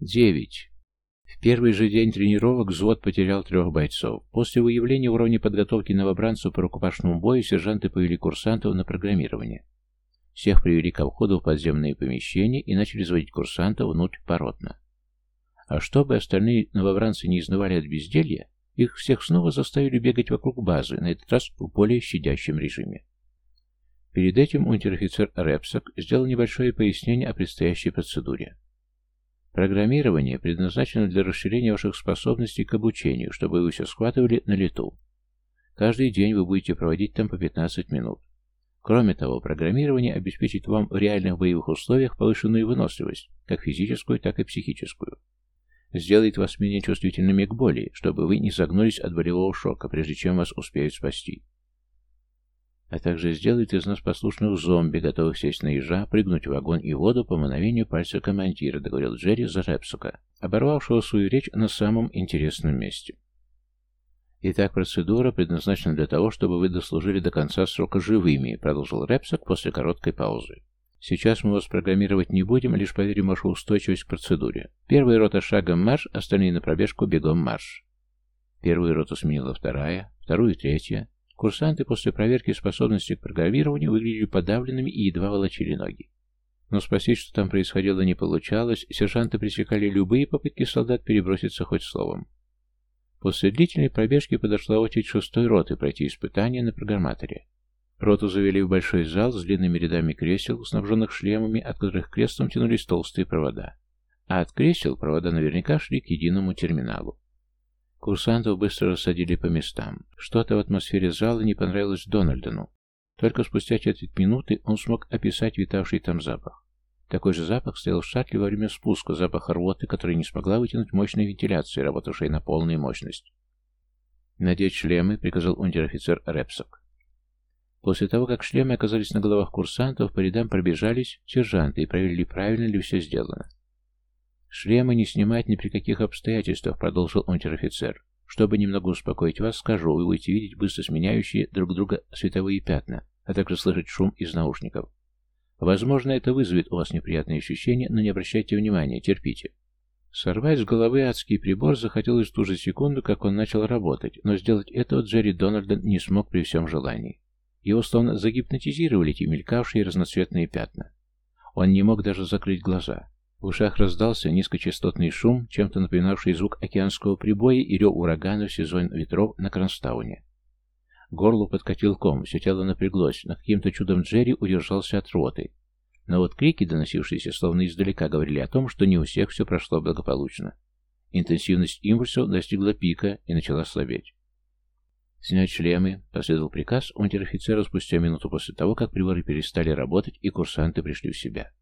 Девять. В первый же день тренировок взвод потерял трех бойцов. После выявления уровня подготовки новобранцев по рукопашному бою сержанты повели курсантов на программирование. Всех привели ко входу в подземные помещения и начали заводить курсантов внутрь поротно. А чтобы остальные новобранцы не изнывали от безделья, их всех снова заставили бегать вокруг базы, на этот раз в более щадящем режиме. Перед этим унтер-офицер Репсак сделал небольшое пояснение о предстоящей процедуре. Программирование предназначено для расширения ваших способностей к обучению, чтобы вы все схватывали на лету. Каждый день вы будете проводить там по 15 минут. Кроме того, программирование обеспечит вам в реальных боевых условиях повышенную выносливость, как физическую, так и психическую. Сделает вас менее чувствительными к боли, чтобы вы не загнулись от болевого шока, прежде чем вас успеют спасти а также сделает из нас послушных зомби, готовых сесть на ежа, прыгнуть в огонь и воду по мановению пальца командира, договорил Джерри за Репсука, оборвавшего свою речь на самом интересном месте. Итак, процедура предназначена для того, чтобы вы дослужили до конца срока живыми, продолжил Репсак после короткой паузы. Сейчас мы вас программировать не будем, лишь поверим вашу устойчивость к процедуре. Первая рота шагом марш, остальные на пробежку бегом марш. Первую роту сменила вторая, вторую третья. Курсанты после проверки способности к программированию выглядели подавленными и едва волочили ноги. Но спросить, что там происходило, не получалось, сержанты пресекали любые попытки солдат переброситься хоть словом. После длительной пробежки подошла очередь шестой роты пройти испытания на программаторе. Роту завели в большой зал с длинными рядами кресел, снабженных шлемами, от которых крестом тянулись толстые провода. А от кресел провода наверняка шли к единому терминалу. Курсантов быстро рассадили по местам. Что-то в атмосфере зала не понравилось Дональдону. Только спустя четверть минуты он смог описать витавший там запах. Такой же запах стоял в шаттле во время спуска, запах рвоты, который не смогла вытянуть мощная вентиляция, работавшая на полную мощность. «Надеть шлемы», — приказал унтер-офицер Репсок. После того, как шлемы оказались на головах курсантов, по рядам пробежались сержанты и проверили, правильно ли все сделано. «Шлемы не снимать ни при каких обстоятельствах», — продолжил унтер-офицер. «Чтобы немного успокоить вас, скажу, вы будете видеть быстро сменяющие друг друга световые пятна, а также слышать шум из наушников. Возможно, это вызовет у вас неприятные ощущения, но не обращайте внимания, терпите». Сорвать с головы адский прибор захотелось в ту же секунду, как он начал работать, но сделать этого Джерри Дональдон не смог при всем желании. Его словно загипнотизировали эти мелькавшие разноцветные пятна. Он не мог даже закрыть глаза. В ушах раздался низкочастотный шум, чем-то напоминавший звук океанского прибоя и рев урагана в сезон ветров на Кронстауне. Горло подкатил ком, все тело напряглось, но каким-то чудом Джерри удержался от рвоты. Но вот крики, доносившиеся словно издалека, говорили о том, что не у всех все прошло благополучно. Интенсивность импульсов достигла пика и начала слабеть. «Снять шлемы», — последовал приказ унтер-офицера спустя минуту после того, как приборы перестали работать и курсанты пришли в себя.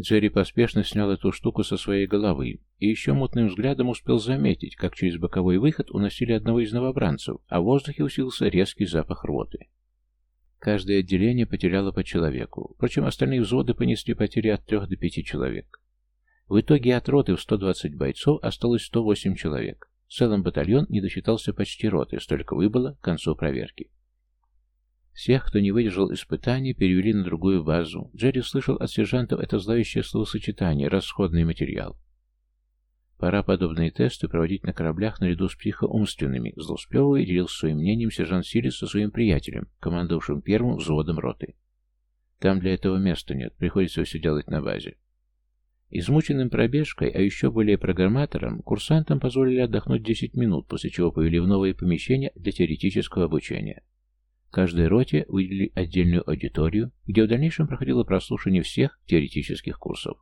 Джерри поспешно снял эту штуку со своей головы и еще мутным взглядом успел заметить, как через боковой выход уносили одного из новобранцев, а в воздухе усилился резкий запах рвоты. Каждое отделение потеряло по человеку, впрочем, остальные взводы понесли потери от трех до пяти человек. В итоге от роты в 120 бойцов осталось 108 человек. В целом батальон не досчитался почти роты, столько выбыло к концу проверки. Всех, кто не выдержал испытаний, перевели на другую базу. Джерри слышал от сержантов это зловещее словосочетание «расходный материал». Пора подобные тесты проводить на кораблях наряду с психоумственными. Злосплевывая делился своим мнением сержант Силис со своим приятелем, командовавшим первым взводом роты. Там для этого места нет, приходится все делать на базе. Измученным пробежкой, а еще более программатором, курсантам позволили отдохнуть 10 минут, после чего повели в новые помещения для теоретического обучения. Каждой роте выделили отдельную аудиторию, где в дальнейшем проходило прослушивание всех теоретических курсов.